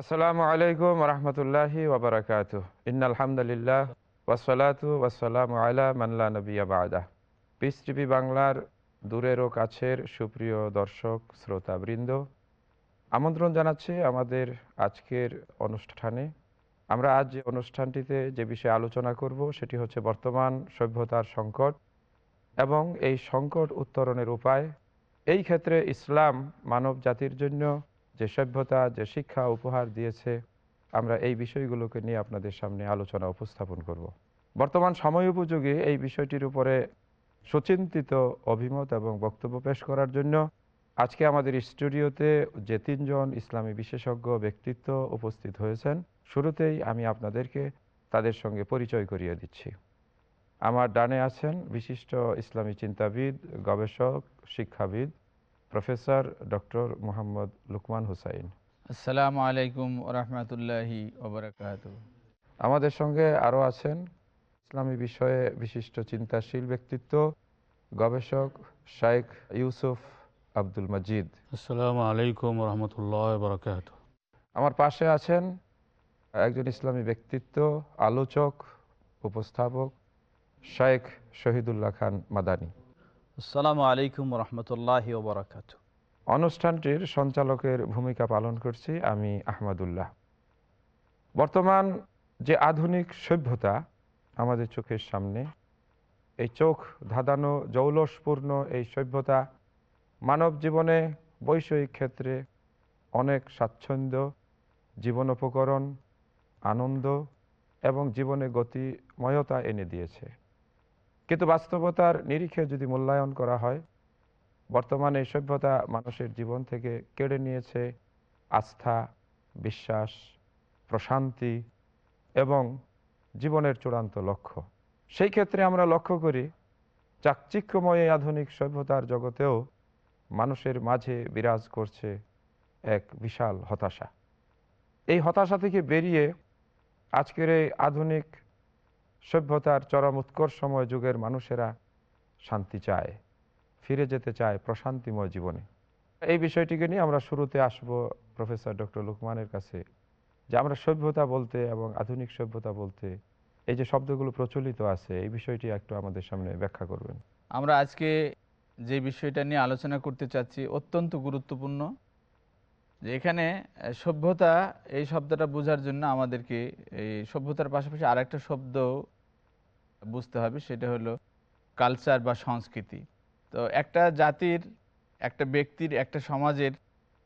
আসসালামু আলাইকুম রহমতুল্লাহি ওবরাকাত ইন আলহামদুলিল্লাহ ওয়াসালাতু ওয়াসালাম আলা মাল্লা নবিয়া বাদা পিস টিভি বাংলার দূরের ও কাছের সুপ্রিয় দর্শক শ্রোতাবৃন্দ আমন্ত্রণ জানাচ্ছি আমাদের আজকের অনুষ্ঠানে। আমরা আজ যে অনুষ্ঠানটিতে যে বিষয়ে আলোচনা করব, সেটি হচ্ছে বর্তমান সভ্যতার সংকট এবং এই সংকট উত্তরণের উপায়। এই ক্ষেত্রে ইসলাম মানব জাতির জন্য যে সভ্যতা, যে শিক্ষা উপহার দিয়েছে, আমরা এই বিষয়গুলোকে নিয়ে আপনাদের সামনে আলোচনা উপস্থাপন করব। বর্তমান সময় উপযোগী এই বিষয়টির উপরে সুচিন্তিত অভিমত এবং বক্তব্য পেশ করার জন্য আজকে আমাদের স্টুডিওতে যে তিনজন ইসলামী বিশেষজ্ঞ ব্যক্তিত্ব উপস্থিত হয়েছেন, শুরুতেই আমি আপনাদেরকে তাদের সঙ্গে পরিচয় করিয়ে দিচ্ছি আমার ডানে আছেন বিশিষ্ট ইসলামী চিন্তাবিদ, গবেষক, শিক্ষাবিদ প্রফেসর ডক্টর মোহাম্মদ লুকমান হুসাইন। আসসালামু আলাইকুম রহমতুল্লাহি ওবরাকাত আমাদের সঙ্গে আরও আছেন ইসলামী বিষয়ে বিশিষ্ট চিন্তাশীল ব্যক্তিত্ব গবেষক শাইখ ইউসুফ আব্দুল মজিদ। আসসালামু আলাইকুম রহমতুল্লাহ বরকাত আমার পাশে আছেন একজন ইসলামী ব্যক্তিত্ব আলোচক উপস্থাপক শাইখ শহীদুল্লাহ খান মাদানী। আসসালামু আলাইকুম রহমতুল্লাহ ওবরাকাত অনুষ্ঠানটির সঞ্চালকের ভূমিকা পালন করছি আমি আহমদুল্লাহ। বর্তমান যে আধুনিক সভ্যতা আমাদের চোখের সামনে, এই চোখ ধাঁধানো জৌলসপূর্ণ এই সভ্যতা মানব জীবনে বৈষয়িক ক্ষেত্রে অনেক স্বাচ্ছন্দ্য, জীবন উপকরণ, আনন্দ এবং জীবনে গতিময়তা এনে দিয়েছে। কিন্তু বাস্তবতার নিরিখে যদি মূল্যায়ন করা হয়, বর্তমানে এই সভ্যতা মানুষের জীবন থেকে কেড়ে নিয়েছে আস্থা, বিশ্বাস, প্রশান্তি এবং জীবনের চূড়ান্ত লক্ষ্য। সেই ক্ষেত্রে আমরা লক্ষ্য করি, চাকচিক্যময় এই আধুনিক সভ্যতার জগতেও মানুষের মাঝে বিরাজ করছে এক বিশাল হতাশা। এই হতাশা থেকে বেরিয়ে আজকের এই আধুনিক সভ্যতার চরম উৎকর্ষময় যুগের মানুষেরা শান্তি চায়, ফিরে যেতে চায় প্রশান্তিময় জীবনে। এই বিষয়টিকে নিয়ে আমরা শুরুতে আসব প্রফেসর ডক্টর লুকমানের কাছে, যে আমরা সভ্যতা বলতে এবং আধুনিক সভ্যতা বলতে এই যে শব্দগুলো প্রচলিত আছে, এই বিষয়টি একটু আমাদের সামনে ব্যাখ্যা করবেন। আমরা আজকে যে বিষয়টা নিয়ে আলোচনা করতে চাচ্ছি অত্যন্ত গুরুত্বপূর্ণ, যে এখানে সভ্যতা এই শব্দটা বোঝার জন্য আমাদেরকে এই সভ্যতার পাশাপাশি আর একটা শব্দ বুঝতে হবে, সেটা হলো কালচার বা সংস্কৃতি। তো একটা জাতির, একটা ব্যক্তির, একটা সমাজের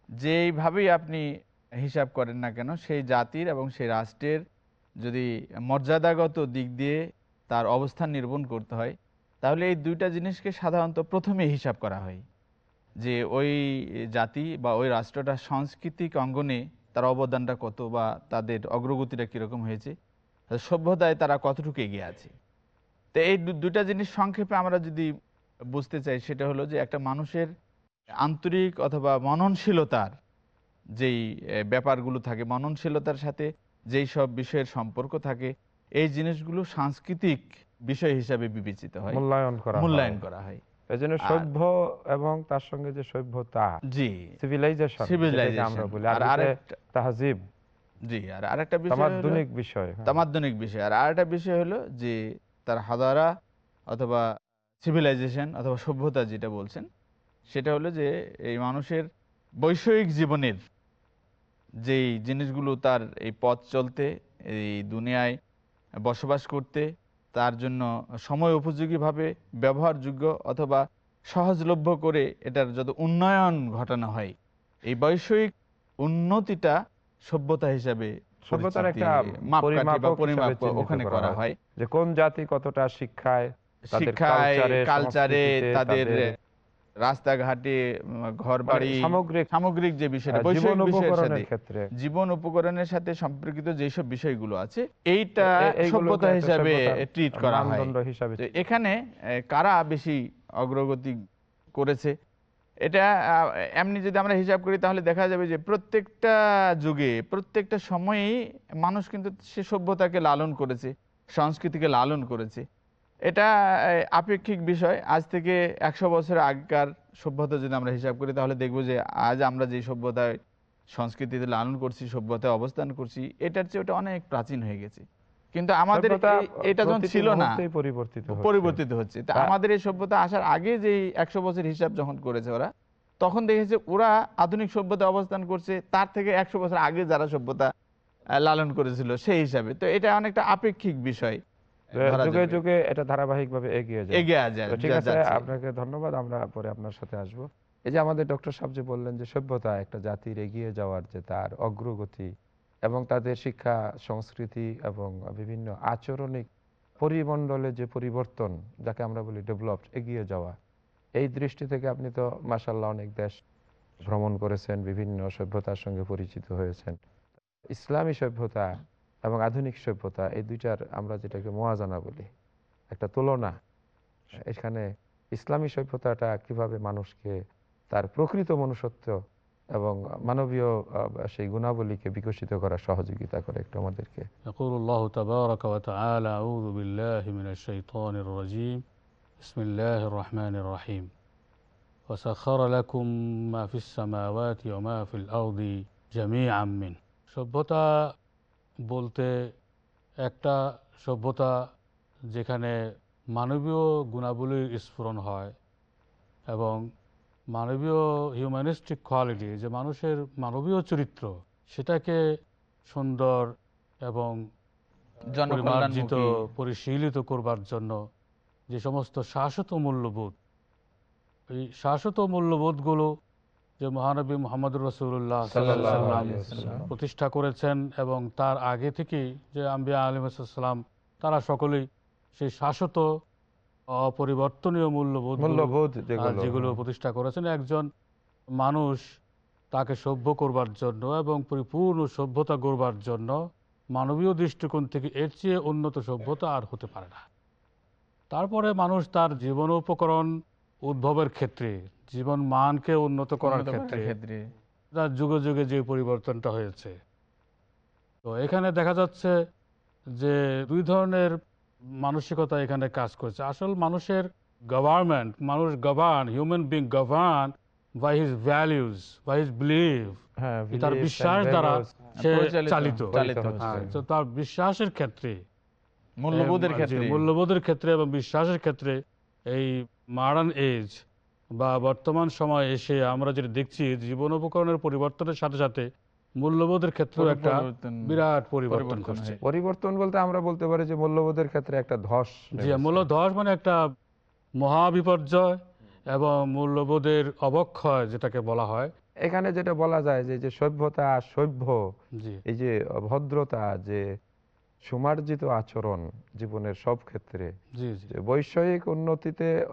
যেইভাবেই আপনি হিসাব করেন না কেন, সেই জাতির এবং সেই রাষ্ট্রের যদি মর্যাদাগত দিক দিয়ে তার অবস্থান নির্বহন করতে হয়, তাহলে এই দুইটা জিনিসকে সাধারণত প্রথমে হিসাব করা হয়। যে ওই জাতি বা ওই রাষ্ট্রটা সাংস্কৃতিক অঙ্গনে তার অবদানটা কত বা তাদের অগ্রগতিটা কীরকম হয়েছে, সভ্যতায় তারা কতটুকু এগিয়ে আছে। তো এই দুটা জিনিস সংক্ষেপে আমরা যদি বুঝতে চাই সেটা হলো যে একটা মানুষের আন্তরিক অথবা মননশীলতার যেই ব্যাপারগুলো থাকে মননশীলতার সাথে যেই সব বিষয়ের সম্পর্ক থাকে এই জিনিসগুলো সাংস্কৃতিক বিষয় হিসাবে বিবেচিত হয়। মূল্যায়ন করা মূল্যায়ন করা হয়। এজন্য সভ্য এবং তার সঙ্গে যে সভ্যতা জি। সিভিলাইজেশন আমরা বলি। আর আরেকটা তাহজিব। জি আর আরেকটা বিষয় তামাদ্দুনিক বিষয়। তামাদ্দুনিক বিষয়। আর আরেকটা বিষয় হলো যে তার হাদারা অথবা সিভিলাইজেশন অথবা সভ্যতা যেটা বলছেন, সেটা হলো যে এই মানুষের বৈষয়িক জীবনের যেই জিনিসগুলো তার এই পথ চলতে, এই দুনিয়ায় বসবাস করতে, তার জন্য সময় উপযোগীভাবে ব্যবহারযোগ্য অথবা সহজলভ্য করে এটার যত উন্নয়ন ঘটানো হয়, এই বৈষয়িক উন্নতিটা সভ্যতা হিসাবে সভ্যতার একটা পরিমাপ ওখানে করা হয়। যে কোন জাতি কতটা শিক্ষায় শিক্ষায় কালচারে তাদের রাস্তাঘাটে ঘর মানে বাড়ি সামগ্রিক সামগ্রিক যে বিষয়টা আহ, জীবন উপকরণের সাথে ক্ষেত্রে। জীবন উপকরণের সাথে সম্পর্কিত যেসব বিষয়গুলো আছে এইটা সভ্যতা হিসাবে ট্রিট করা হয়। হিসাবে এখানে কারা বেশি অগ্রগতি করেছে? এটা এমনি যদি আমরা হিসাব করি তাহলে দেখা যাবে যে প্রত্যেকটা যুগে, প্রত্যেকটা সময়েই মানুষ কিন্তু সে সভ্যতাকে লালন করেছে, সংস্কৃতিকে লালন করেছে। এটা আপেক্ষিক বিষয়। আজ থেকে একশো বছর আগেকার সভ্যতা যদি আমরা হিসাব করি তাহলে দেখব যে আজ আমরা যে সভ্যতায় সংস্কৃতিতে লালন করছি, সভ্যতায় অবস্থান করছি, এটার চেয়ে ওটা অনেক প্রাচীন হয়ে গেছে। কিন্তু আমাদের এটা যখন ছিল না পরিবর্তিত হচ্ছে। পরিবর্তিত হচ্ছে। তা আমাদের এই সভ্যতা আসার আগে যে একশো বছর হিসাব যখন করেছে ওরা তখন দেখেছে ওরা আধুনিক সভ্যতা অবস্থান করছে তার থেকে একশো বছর আগে যারা সভ্যতা লালন করেছিল সেই হিসাবে। তো এটা অনেকটা আপেক্ষিক বিষয় যুগে যুগে এটা ধারাবাহিকভাবে এগিয়ে যায়। এগিয়ে যায় ঠিক আছে আপনাকে ধন্যবাদ আমরা পরে আপনার সাথে আসব। এই যে আমাদের ডক্টর সাহেব যে বললেন যে সভ্যতা একটা জাতির এগিয়ে যাওয়ার যে তার অগ্রগতি এবং তাদের শিক্ষা, সংস্কৃতি এবং বিভিন্ন আচরণিক পরিমণ্ডলে যে পরিবর্তন, যাকে আমরা বলি ডেভেলপড এগিয়ে যাওয়া, এই দৃষ্টি থেকে আপনি তো মাসাল্লাহ অনেক দেশ ভ্রমণ করেছেন, বিভিন্ন সভ্যতার সঙ্গে পরিচিত হয়েছেন। ইসলামী সভ্যতা এবং আধুনিক সভ্যতা, এই দুইটার আমরা যেটাকে মোয়াজানা বলি, একটা তুলনা। এখানে ইসলামী সভ্যতাটা কীভাবে মানুষকে তার প্রকৃত মনুষ্যত্ব এবং মানবীয় আহ, সেই গুণাবলীকে বিকশিত করার সহযোগিতা করে একটু আমাদেরকে يقول الله تبارك وتعالى أعوذ بالله من الشيطان الرجيم بسم الله الرحمن الرحيم وسخر لكم ما في السماوات وما في الأرض جميعا منه সভ্যতা বলতে একটা সভ্যতা যেখানে মানবীয় গুণাবলীর স্ফুরণ হয় এবং মানবীয় হিউম্যানিস্টিক কোয়ালিটি যে মানুষের মানবীয় চরিত্র সেটাকে সুন্দর এবং পরিমার্জিত পরিশীলিত করবার জন্য যে সমস্ত শাশ্বত মূল্যবোধ এই শাশ্বত মূল্যবোধগুলো যে মহানবী মোহাম্মদুর রসুল্লাহ সাল্লাম। প্রতিষ্ঠা করেছেন এবং তার আগে থেকেই যে আম্বিয়া আলিমাসাল্লাম তারা সকলেই সেই শাশ্বত অপরিবর্তনীয় মূল্যবোধ মূল্যবোধ যেগুলো। প্রতিষ্ঠা করেছেন। একজন মানুষ তাকে সভ্য করবার জন্য এবং পরিপূর্ণ সভ্যতা গড়বার জন্য মানবীয় দৃষ্টিকোণ থেকে এর চেয়ে উন্নত সভ্যতা আর হতে পারে না। তারপরে মানুষ তার জীবন উপকরণ উদ্ভবের ক্ষেত্রে জীবন মানকে উন্নত করার ক্ষেত্রে। তার যুগে যুগে যে পরিবর্তনটা হয়েছে। তো এখানে দেখা যাচ্ছে যে দুই ধরনের মানসিকতা এখানে কাজ করছে। আসল মানুষের গভর্নমেন্ট মানুষ govern human being govern by his values by his belief হ্যাঁ তার বিশ্বাস দ্বারা সে চালিত। হ্যাঁ, তো তার বিশ্বাসের ক্ষেত্রে মূল্যবোধের ক্ষেত্রে। মূল্যবোধের ক্ষেত্রে এবং বিশ্বাসের ক্ষেত্রে এই মডার্ন এজ বা বর্তমান সময় এসে আমরা যেটা দেখছি জীবন উপকরণের পরিবর্তনের সাথে সাথে মূল্যবোধের ক্ষেত্রেও একটা বিরাট পরিবর্তন করছে পরিবর্তন বলতে আমরা বলতে পারি যে মূল্যবোধের ক্ষেত্রে একটা ধস নেমেছে। মূল্য ধস মানে একটা মহাবিপর্যয় এবং মূল্যবোধের অবক্ষয় যেটাকে বলা হয়। এখানে যেটা বলা যায় যে যে সভ্যতা সভ্য জি। এই যে ভদ্রতা যে সুমার্জিত আচরণ জীবনের সব ক্ষেত্রে জি জি। বৈষয়িক উন্নতিতে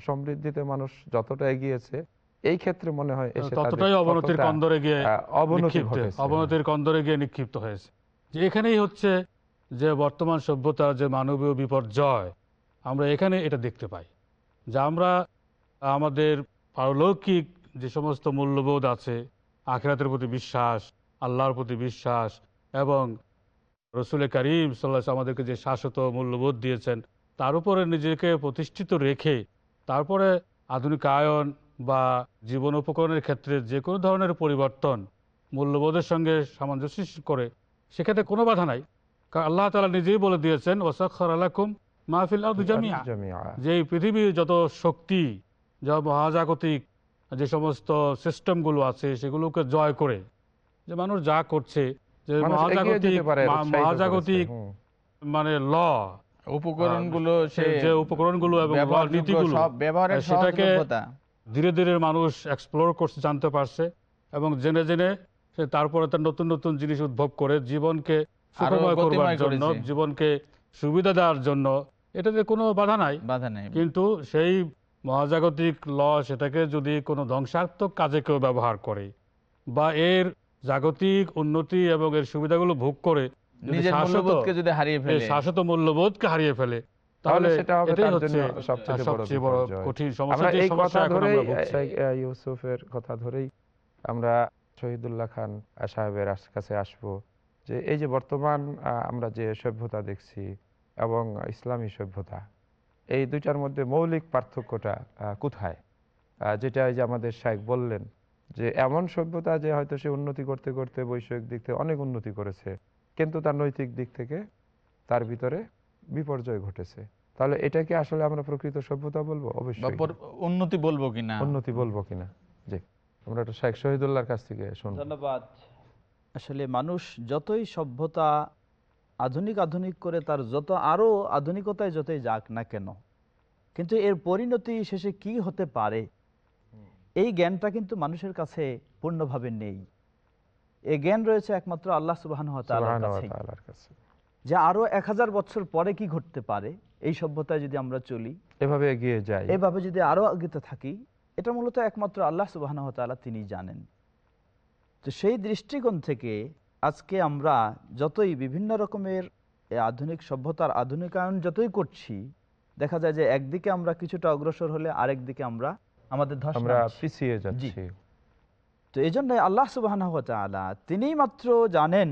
সমৃদ্ধিতে মানুষ যতটা এগিয়েছে এই ক্ষেত্রে মনে হয় ততটাই অবনতির কন্দরে গিয়ে অবনতি অবনতির কন্দরে গিয়ে নিক্ষিপ্ত হয়েছে। যে এখানেই হচ্ছে যে বর্তমান সভ্যতার যে মানবীয় বিপর্যয় আমরা এখানে এটা দেখতে পাই। যে আমরা আমাদের পারলৌকিক যে সমস্ত মূল্যবোধ আছে আখেরাতের প্রতি বিশ্বাস আল্লাহর প্রতি বিশ্বাস এবং রসুল করিম সাল্লাহ আমাদেরকে যে শাশ্বত মূল্যবোধ দিয়েছেন তার উপরে নিজেকে প্রতিষ্ঠিত রেখে তারপরে আধুনিকায়ন বা জীবন উপকরণের ক্ষেত্রে যে কোনো ধরনের পরিবর্তন মূল্যবোধের সঙ্গে সামঞ্জস্য করে সেক্ষেত্রে কোনো বাধা নাই কারণ আল্লাহ তালা নিজেই বলে দিয়েছেন ওসাক্ষর আলাকুম মাহফিল জামিয়া। যে পৃথিবীর যত শক্তি যা মহাজাগতিক যে সমস্ত সিস্টেমগুলো আছে সেগুলোকে জয় করে যে মানুষ যা করছে যে মহাজাগতিক। মহাজাগতিক মানে ল উপকরণগুলো যে উপকরণগুলো এবং নীতিগুলো সেটাকে ধীরে ধীরে মানুষ এক্সপ্লোর করতে জানতে পারছে এবং জেনে জেনে সে তারপরে তার নতুন নতুন জিনিস উদ্ভব করে জীবনকে সুখময় করবার জন্য জীবনকে সুবিধা দেওয়ার জন্য। এটাতে কোনো বাধা নাই। বাধা নেই। কিন্তু সেই মহাজাগতিক ল সেটাকে যদি কোনো ধ্বংসাত্মক কাজে কেউ ব্যবহার করে বা এর জাগতিক উন্নতি এবং এর সুবিধাগুলো ভোগ করে শাশ্বত- মূল্যবোধকে হারিয়ে ফেলে তাহলে সেটা হবে তার জন্য সবচেয়ে বড় সবচেয়ে বড় কঠিন সমস্যা এই কথা ধরেই ইউসুফের কথা ধরেই আমরা শহীদুল্লাহ খান সাহেবের কাছে আসব যে এই যে বর্তমান আমরা যে সভ্যতা দেখছি এবং ইসলামী সভ্যতা এই দুইটার মধ্যে মৌলিক পার্থক্যটা কোথায়? আহ, যেটা এই যে আমাদের শাহেক বললেন যে এমন সভ্যতা যে হয়তো সে উন্নতি করতে করতে বৈষয়িক দিক থেকে অনেক উন্নতি করেছে কিন্তু তার নৈতিক দিক থেকে তার ভিতরে বিপর্যয় ঘটেছে। তাহলে এটাকে আসলে আমরা প্রকৃত সভ্যতা বলব? অবশ্যই। উন্নতি বলব কিনা? উন্নতি বলব কিনা? জি। আমরা একটা শেখ শহীদুল্লাহর কাছ থেকে শুনব ধন্যবাদ। আসলে মানুষ যতই সভ্যতা আধুনিক আধুনিক করে তার যত আরও আধুনিকতায় যতই যাক না কেন কিন্তু এর পরিণতি শেষে কি হতে পারে? এই জ্ঞানটা কিন্তু মানুষের কাছে পূর্ণভাবে নেই। এই জ্ঞান রয়েছে একমাত্র আল্লাহ সুবাহ সুবহানাহু ওয়া তাআলার কাছে। যে আরও এক হাজার বছর পরে কি ঘটতে পারে? এই সভ্যতায় যদি আমরা চলি এভাবে এগিয়ে যাই। এভাবে যদি আরও আগেতে থাকি এটা মূলত একমাত্র আল্লাহ সুবাহ তিনি জানেন। তো সেই দৃষ্টিকোণ থেকে আজকে আমরা যতই বিভিন্ন রকমের আধুনিক সভ্যতার আধুনিকায়ন যতই করছি দেখা যায় যে একদিকে আমরা কিছুটা অগ্রসর হলে আরেক দিকে আমরা আমাদের পিছিয়ে যাচ্ছি। তো এই জন্য আল্লাহ সুবাহ তিনি মাত্র জানেন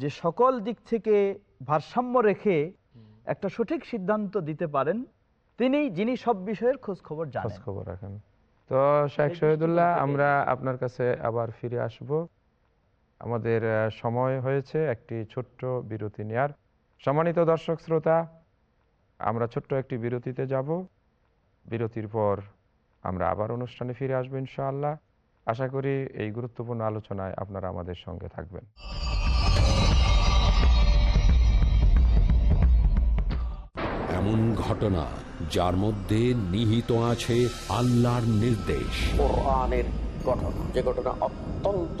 যে সকল দিক থেকে ভারসাম্য রেখে একটা সঠিক সিদ্ধান্ত দিতে পারেন তিনি যিনি সব বিষয়ের খোঁজ খবর খোঁজ খবর রাখেন। তো শেখ শহীদুল্লাহ আমরা আপনার কাছে আবার ফিরে আসব। আমাদের সময় হয়েছে একটি ছোট্ট বিরতি নেয়ার। সম্মানিত দর্শক শ্রোতা আমরা ছোট্ট একটি বিরতিতে যাব। বিরতির পর আমরা আবার অনুষ্ঠানে ফিরে আসব ইনশাআল্লাহ। আশা করি এই গুরুত্বপূর্ণ আলোচনায় আপনারা আমাদের সঙ্গে থাকবেন। এমন ঘটনা যার মধ্যে নিহিত আছে আল্লাহর নির্দেশ। ঘটনা যে ঘটনা অত্যন্ত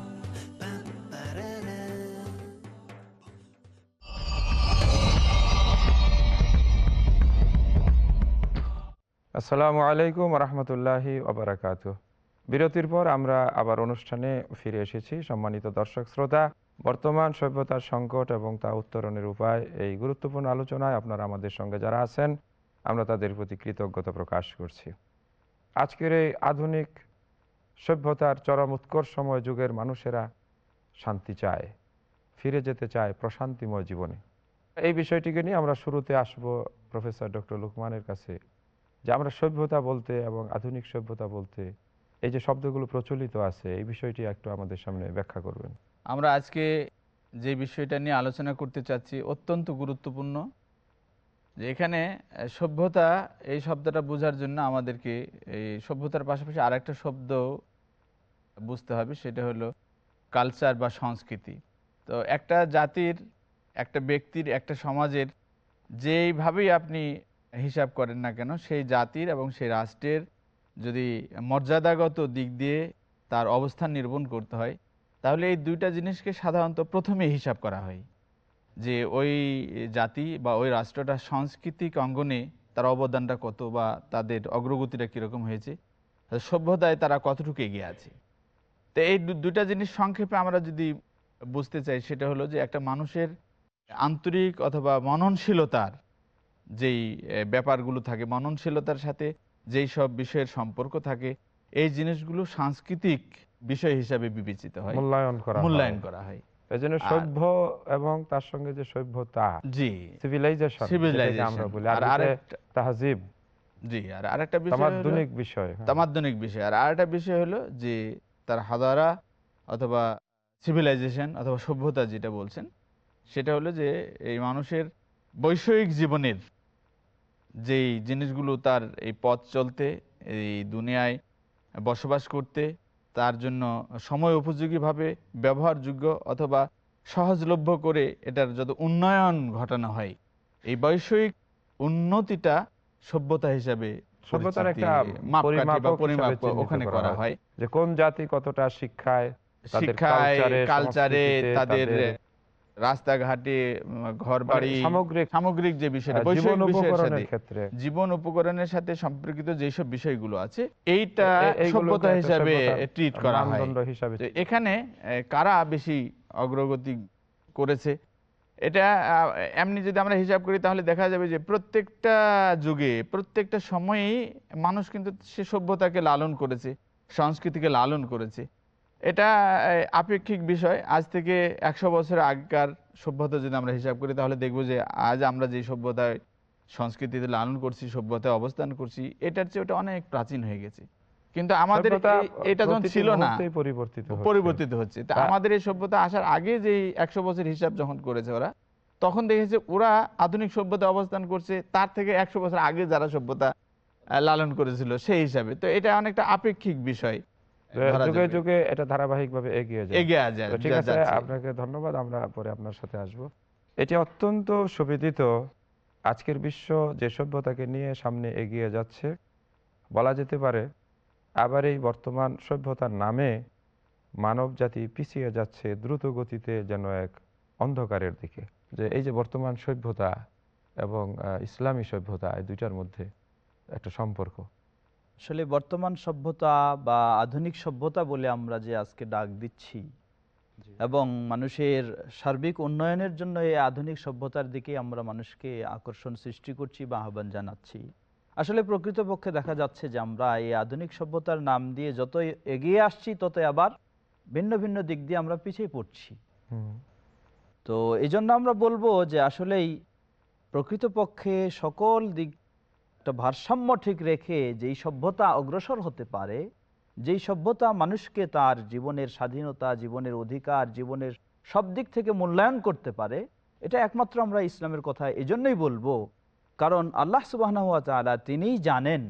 আসসালামু আলাইকুম রহমতুল্লাহি ওবরাকাত বিরতির পর আমরা আবার অনুষ্ঠানে ফিরে এসেছি। সম্মানিত দর্শক, শ্রোতা, বর্তমান সভ্যতার সংকট এবং তা উত্তরণের উপায় এই গুরুত্বপূর্ণ আলোচনায় আপনারা আমাদের সঙ্গে যারা আছেন, আমরা তাদের প্রতি কৃতজ্ঞতা প্রকাশ করছি। আজকের এই আধুনিক সভ্যতার চরম উৎকর্ষময় যুগের মানুষেরা শান্তি চায়, ফিরে যেতে চায় প্রশান্তিময় জীবনে। এই বিষয়টিকে নিয়ে আমরা শুরুতে আসব প্রফেসর ডক্টর লুকমানের কাছে। যে আমরা সভ্যতা বলতে এবং আধুনিক সভ্যতা বলতে এই যে শব্দগুলো প্রচলিত আছে, এই বিষয়টি একটু আমাদের সামনে ব্যাখ্যা করবেন। আমরা আজকে যে বিষয়টা নিয়ে আলোচনা করতে চাচ্ছি অত্যন্ত গুরুত্বপূর্ণ। যে এখানে সভ্যতা এই শব্দটা বোঝার জন্য আমাদেরকে এই সভ্যতার পাশাপাশি আরেকটা শব্দ বুঝতে হবে, সেটা হলো কালচার বা সংস্কৃতি। তো একটা জাতির, একটা ব্যক্তির, একটা সমাজের যেইভাবেই আপনি হিসাব করেন না কেন, সেই জাতির এবং সেই রাষ্ট্রের যদি মর্যাদাগত দিক দিয়ে তার অবস্থান নির্মাণ করতে হয়, তাহলে এই দুইটা জিনিসকে সাধারণত প্রথমে হিসাব করা হয়। যে ওই জাতি বা ওই রাষ্ট্রটা সাংস্কৃতিক অঙ্গনে তার অবদানটা কত বা তাদের অগ্রগতিটা কীরকম হয়েছে সভ্যতায় তারা কতটুকু এগিয়ে আছে। তো এই দু- দুইটা জিনিস সংক্ষেপে আমরা যদি বুঝতে চাই, সেটা হলো যে একটা মানুষের আন্তরিক অথবা মননশীলতার যেই ব্যাপারগুলো থাকে মননশীলতার সাথে যেই সব বিষয়ের সম্পর্ক থাকে এই জিনিসগুলো সাংস্কৃতিক বিষয় হিসাবে বিবেচিত হয়। মূল্যায়ন করা হয়। মূল্যায়ন করা হয়। সভ্য এবং তার সঙ্গে যে সভ্যতা জি। সিভিলাইজেশন আমরা বলি। আর আর জি আর আরেকটা বিষয় হলো- তামাদ্দুনিক বিষয় হ্যাঁ। বিষয়। আর আরেকটা বিষয় হলো যে তার অথবা সিভিলাইজেশন অথবা সভ্যতা যেটা বলছেন সেটা হলো যে এই মানুষের বৈষয়িক জীবনের যেই জিনিসগুলো তার এই পথ চলতে এই দুনিয়ায় বসবাস করতে তার জন্য সময় উপযোগীভাবে ব্যবহারযোগ্য অথবা সহজলভ্য করে এটার যত উন্নয়ন ঘটানো হয় এই বৈষয়িক উন্নতিটা সভ্যতা হিসাবে সভ্যতার একটা ওখানে করা হয়। যে কোন জাতি কতটা শিক্ষায় শিক্ষায় কালচারে তাদের রাস্তাঘাটে ঘর মানে বাড়ি সামগ্রিক সামগ্রিক যে বিষয়টা বৈষয়িক জীবন বিষয়ের উপকরণের সাথে ক্ষেত্রে। জীবন উপকরণের সাথে সম্পর্কিত যেসব বিষয়গুলো আছে এইটা সভ্যতা হিসাবে ট্রিট করা হয়। এখানে কারা বেশি অগ্রগতি করেছে? এটা এমনি যদি আমরা হিসাব করি তাহলে দেখা যাবে যে প্রত্যেকটা যুগে প্রত্যেকটা সময়েই মানুষ কিন্তু সে সভ্যতাকে লালন করেছে সংস্কৃতিকে লালন করেছে। এটা আপেক্ষিক বিষয়। আজ থেকে একশো বছর আগেকার সভ্যতা যদি আমরা হিসাব করি তাহলে দেখব যে আজ আমরা যে সভ্যতায় সংস্কৃতিতে লালন করছি সভ্যতায় অবস্থান করছি এটার চেয়ে ওটা অনেক প্রাচীন হয়ে গেছে। কিন্তু আমাদের এটা যখন ছিল না পরিবর্তিত হচ্ছে। পরিবর্তিত হচ্ছে। তা তা- আমাদের এই সভ্যতা আসার আগে যে একশো বছর হিসাব যখন করেছে ওরা তখন দেখেছে ওরা আধুনিক সভ্যতা অবস্থান করছে তার থেকে একশো বছর আগে যারা সভ্যতা লালন করেছিল সেই হিসাবে। তো এটা অনেকটা আপেক্ষিক বিষয়। যুগে যুগে এটা ধারাবাহিকভাবে এগিয়ে যায়। এগিয়ে যায় ঠিক আছে আপনাকে ধন্যবাদ আমরা পরে আপনার সাথে আসব। এটি অত্যন্ত সুবিদিত আজকের বিশ্ব যে সভ্যতাকে নিয়ে সামনে এগিয়ে যাচ্ছে। বলা যেতে পারে আবার এই বর্তমান সভ্যতার নামে মানব জাতি পিছিয়ে যাচ্ছে দ্রুত গতিতে যেন এক অন্ধকারের দিকে। যে এই যে বর্তমান সভ্যতা এবং ইসলামী সভ্যতা এই দুইটার মধ্যে একটা সম্পর্ক। আসলে বর্তমান সভ্যতা বা আধুনিক সভ্যতা বলে আমরা যে আজকে ডাক দিচ্ছি এবং মানুষের সার্বিক উন্নয়নের জন্য এই আধুনিক সভ্যতার দিকে আমরা মানুষকে আকর্ষণ সৃষ্টি করছি বা আহ্বান জানাচ্ছি। আসলে প্রকৃতপক্ষে দেখা যাচ্ছে যে আমরা এই আধুনিক সভ্যতার নাম দিয়ে যতই এগিয়ে আসছি ততই আবার ভিন্ন ভিন্ন দিক দিয়ে আমরা পিছিয়ে পড়ছি। তো এই জন্য আমরা বলব যে আসলেই প্রকৃতপক্ষে সকল দিক একটা ভারসাম্য ঠিক রেখে যেই সভ্যতা অগ্রসর হতে পারে, যেই সভ্যতা মানুষকে তার জীবনের স্বাধীনতা, জীবনের অধিকার, জীবনের সব দিক থেকে মূল্যায়ন করতে পারে, এটা একমাত্র আমরা ইসলামের কথা এজন্যই বলব। কারণ আল্লাহ সুবাহ তিনিই জানেন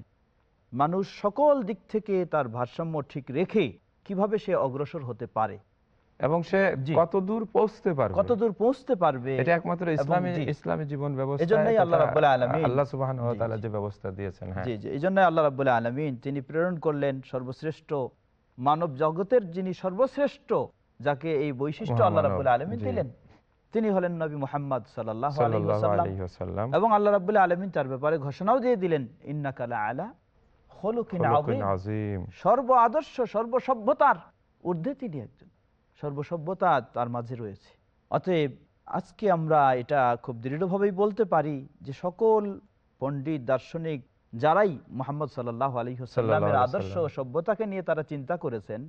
মানুষ সকল দিক থেকে তার ভারসাম্য ঠিক রেখে কীভাবে সে অগ্রসর হতে পারে। এবং সে জি। কত দূর পৌঁছতে পারবে? কত দূর পৌঁছতে পারবে? এটা একমাত্র ইসলামী ইসলামী জীবন ব্যবস্থা এজন্যই আল্লাহ রাব্বুল আলামিন- আল্লাহ সুবহানাহু ওয়া তাআলা যে ব্যবস্থা দিয়েছেন হ্যাঁ। জি জি। এই জন্য আল্লাহ রাবুল্লাহ আলমিন তিনি প্রেরণ করলেন সর্বশ্রেষ্ঠ মানব জগতের যিনি সর্বশ্রেষ্ঠ যাকে এই বৈশিষ্ট্য আল্লাহ রাবুল্লাহ আলমিন। দিলেন তিনি হলেন নবী মোহাম্মদ সাল্লাল্লাহু আলাইহি ওয়াসাল্লাম। এবং আল্লাহ রাবুল্লাহ আলমিন তার ব্যাপারে ঘোষণাও দিয়ে দিলেন ইন্নাকালা আলা হলুকিন খুলুকুন আযীম। সর্ব আদর্শ সর্বসভ্যতার ঊর্ধ্বে তিনি একজন। সর্বসভ্যতা তার মাঝে রয়েছে। অতএব আজকে আমরা এটা খুব দৃঢ়ভাবেই বলতে পারি যে সকল পণ্ডিত দার্শনিক যারাই মোহাম্মদ সাল্লাহ আলী সাল্লামের আদর্শ সভ্যতাকে নিয়ে তারা চিন্তা করেছেন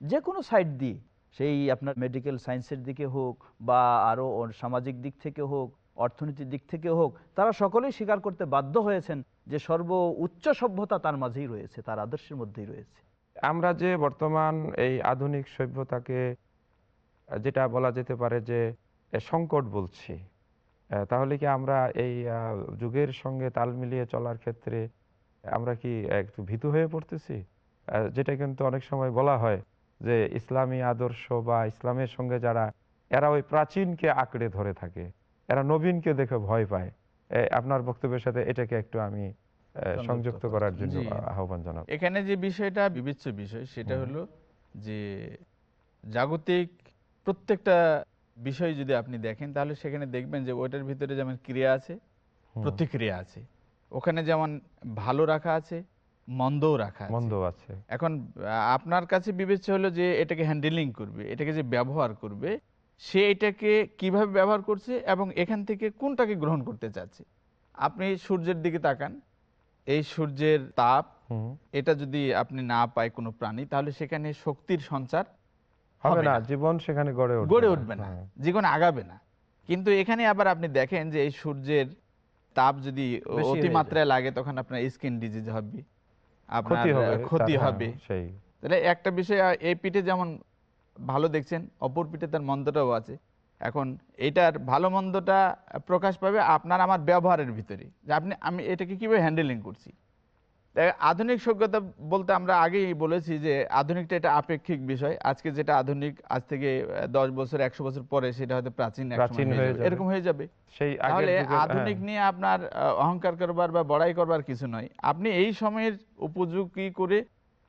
যে কোনো সাইড দিয়ে সেই আপনার মেডিকেল সায়েন্সের দিকে হোক বা আরও সামাজিক দিক থেকে হোক অর্থনীতির দিক থেকে হোক তারা সকলেই স্বীকার করতে বাধ্য হয়েছেন যে সর্ব উচ্চ সভ্যতা তার মাঝেই রয়েছে তার আদর্শের মধ্যেই রয়েছে। আমরা যে বর্তমান এই আধুনিক সভ্যতাকে যেটা বলা যেতে পারে যে সংকট বলছি। তাহলে কি আমরা এই যুগের সঙ্গে তাল মিলিয়ে চলার ক্ষেত্রে আমরা কি একটু ভীতু হয়ে পড়তেছি? যেটা কিন্তু অনেক সময় বলা হয় যে ইসলামী আদর্শ বা ইসলামের সঙ্গে যারা এরা ওই প্রাচীনকে আঁকড়ে ধরে থাকে। এরা নবীনকে দেখে ভয় পায়। আপনার বক্তব্যের সাথে এটাকে একটু আমি সংযুক্ত করার জন্য আহ্বান জানাব। এখানে যে বিষয়টা বিবেচ্য বিষয় সেটা হলো যে জাগতিক প্রত্যেকটা বিষয় যদি আপনি দেখেন তাহলে সেখানে দেখবেন যে ওইটার ভিতরে যেমন ক্রিয়া আছে প্রতিক্রিয়া আছে। ওখানে যেমন ভালো রাখা আছে মন্দও রাখা আছে। মন্দ আছে। এখন আপনার কাছে বিবেচ্য হলো যে এটাকে হ্যান্ডেলিং করবে এটাকে যে ব্যবহার করবে সে এটাকে কীভাবে ব্যবহার করছে এবং এখান থেকে কোনটাকে গ্রহণ করতে চাচ্ছে? আপনি সূর্যের দিকে তাকান এই সূর্যের তাপ। এটা যদি আপনি না পায় কোনো প্রাণী তাহলে সেখানে শক্তির সঞ্চার হবে না জীবন সেখানে গড়ে উঠবে গড়ে। উঠবে না। হ্যাঁ। জীবন আগাবে না। কিন্তু এখানে আবার আপনি দেখেন যে এই সূর্যের তাপ যদি অতিমাত্রায় লাগে তখন আপনার স্কিন ডিজিজ হবে আপনার ক্ষতি হবে। হ্যাঁ, তাহলে একটা বিষয় এই পিঠে যেমন ভালো দেখছেন অপর পিঠে তার মন্দটাও আছে। এখন এটার ভালো মন্দটা প্রকাশ পাবে আপনার আমার ব্যবহারের ভিতরে। যে আপনি আমি এটাকে কীভাবে হ্যান্ডেলিং করছি? আধুনিক সভ্যতা বলতে আমরা আগেই বলেছি যে আধুনিকটা এটা আপেক্ষিক বিষয় আজকে যেটা আধুনিক আজ থেকে দশ বছর একশো বছর পরে সেটা হয়তো প্রাচীন। এরকম হয়ে যাবে সেই তাহলে হ্যাঁ। আধুনিক নিয়ে আপনার অহংকার করবার বা বড়াই করবার কিছু নয় আপনি এই সময়ের উপযোগী করে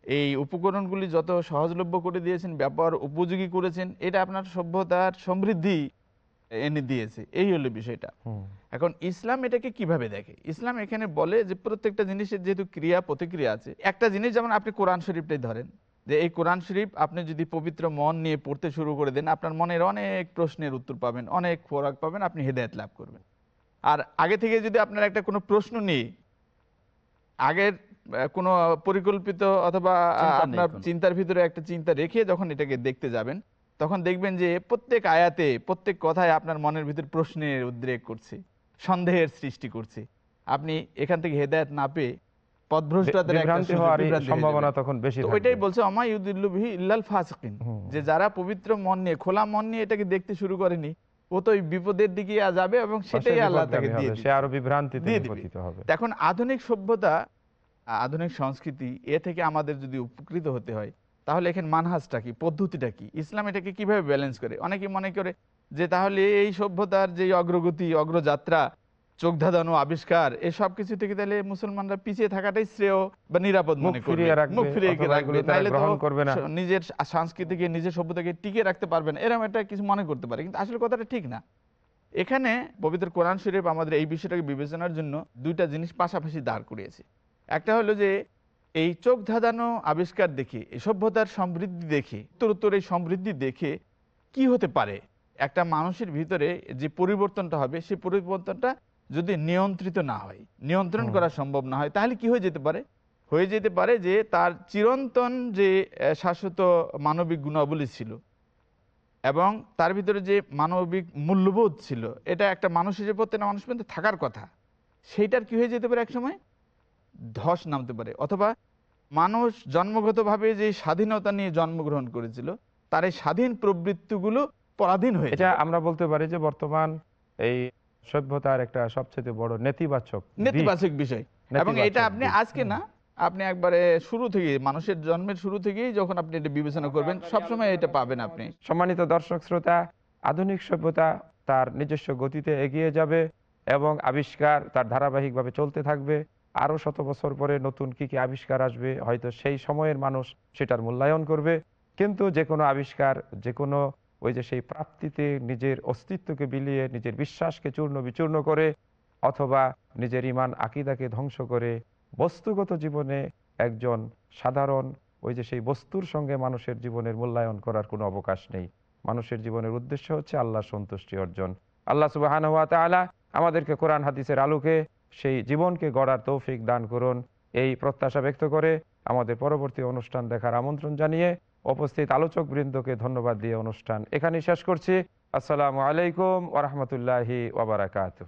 এই উপকরণগুলি যত সহজলভ্য করে দিয়েছেন ব্যাপার উপযোগী করেছেন এটা আপনার সভ্যতার সমৃদ্ধি এনে দিয়েছে এই হলো বিষয়টা। এখন ইসলাম এটাকে কীভাবে দেখে? ইসলাম এখানে বলে যে প্রত্যেকটা জিনিসের যেহেতু ক্রিয়া প্রতিক্রিয়া আছে একটা জিনিস যেমন আপনি কোরআন শরীফটাই ধরেন যে এই কোরআন শরীফ আপনি যদি পবিত্র মন নিয়ে পড়তে শুরু করে দেন আপনার মনের অনেক প্রশ্নের উত্তর পাবেন অনেক খোরাক পাবেন আপনি হেদায়ত লাভ করবেন। আর আগে থেকে যদি আপনার একটা কোনো প্রশ্ন নিয়ে আগের কোনো পরিকল্পিত অথবা আপনার চিন্তার ভিতরে একটা চিন্তা রেখে যখন এটাকে দেখতে যাবেন তখন দেখবেন যে প্রত্যেক আয়াতে প্রত্যেক কথায় আপনার মনের ভিতর প্রশ্নের উদ্রেক করছে। সন্দেহের সৃষ্টি করছে। আপনি এখান থেকে হেদায়ত না পেয়ে হয়ে। যে যারা পবিত্র মন নিয়ে খোলা মন নিয়ে এটাকে দেখতে শুরু করেনি ও তো বিপদের দিকে যাবে এবং সেটাই আল্লাহ তাকে। সে আরও বিভ্রান্তিতে দিয়ে দিবে। হবে। এখন আধুনিক সভ্যতা আধুনিক সংস্কৃতি এ থেকে আমাদের যদি উপকৃত হতে হয় তাহলে এখানে মানহাজটা কি পদ্ধতিটা কি? ইসলাম এটাকে কীভাবে ব্যালেন্স করে? অনেকে মনে করে যে তাহলে এই সভ্যতার যে অগ্রগতি অগ্রযাত্রা চোখ ধাঁধানো আবিষ্কার এই সব কিছু থেকে তাহলে মুসলমানরা পিছিয়ে থাকাটাই শ্রেয় বা নিরাপদ মনে করবে নিজের সংস্কৃতিকে নিজের সভ্যতাকে টিকে রাখতে পারবে না। এরকম একটা কিছু মনে করতে পারে। কিন্তু আসলে কথাটা ঠিক না। এখানে পবিত্র কোরআন শরীফ আমাদের এই বিষয়টাকে বিবেচনার জন্য দুইটা জিনিস পাশাপাশি দাঁড় করিয়েছে। একটা হলো যে এই চোখ ধাঁধানো আবিষ্কার দেখে এই সভ্যতার সমৃদ্ধি দেখে উত্তর উত্তর এই সমৃদ্ধি দেখে কি হতে পারে? একটা মানুষের ভিতরে যে পরিবর্তনটা হবে সেই পরিবর্তনটা যদি নিয়ন্ত্রিত না হয় নিয়ন্ত্রণ করা সম্ভব না হয় তাহলে কি হয়ে যেতে পারে? হয়ে যেতে পারে যে তার চিরন্তন যে শাশ্বত মানবিক গুণাবলী ছিল এবং তার ভিতরে যে মানবিক মূল্যবোধ ছিল এটা একটা মানুষের যে প্রত্যেকটা মানুষ মধ্যে থাকার কথা সেইটার কি হয়ে যেতে পারে একসময়? ধস নামতে পারে। অথবা মানুষ জন্মগতভাবে যে স্বাধীনতা নিয়ে জন্মগ্রহণ করেছিল তার এই স্বাধীন প্রবৃত্তিগুলো পরাধীন হয়ে এটা আমরা বলতে পারি যে বর্তমান এই সভ্যতার একটা সবচেয়ে বড় নেতিবাচক নেতিবাচক বিষয়। এবং এটা আপনি আজকে না আপনি একবারে শুরু থেকে মানুষের জন্মের শুরু থেকেই যখন আপনি এটা বিবেচনা করবেন সবসময় এটা পাবেন আপনি। সম্মানিত দর্শক শ্রোতা আধুনিক সভ্যতা তার নিজস্ব গতিতে এগিয়ে যাবে এবং আবিষ্কার তার ধারাবাহিকভাবে চলতে থাকবে। আরও শত বছর পরে নতুন কি কি আবিষ্কার আসবে হয়তো সেই সময়ের মানুষ সেটার মূল্যায়ন করবে। কিন্তু যে কোনো আবিষ্কার যে কোনো ওই যে সেই প্রাপ্তিতে নিজের অস্তিত্বকে বিলিয়ে নিজের বিশ্বাসকে চূর্ণ বিচূর্ণ করে অথবা নিজের ইমান আকিদাকে ধ্বংস করে বস্তুগত জীবনে একজন সাধারণ, ওই যে সেই বস্তুর সঙ্গে মানুষের জীবনের মূল্যায়ন করার কোনো অবকাশ নেই। মানুষের জীবনের উদ্দেশ্য হচ্ছে আল্লাহ সন্তুষ্টি অর্জন। আল্লাহ সুবাহান হাত তাআলা আমাদেরকে কোরআন হাদিসের আলোকে সেই জীবনকে গড়ার তৌফিক দান করুন। এই প্রত্যাশা ব্যক্ত করে আমাদের পরবর্তী অনুষ্ঠান দেখার আমন্ত্রণ জানিয়ে উপস্থিত আলোচক বৃন্দকে ধন্যবাদ দিয়ে অনুষ্ঠান এখানে শেষ করছি। আসসালামু আলাইকুম ওরহমতুল্লাহি ওবরাকাতুহ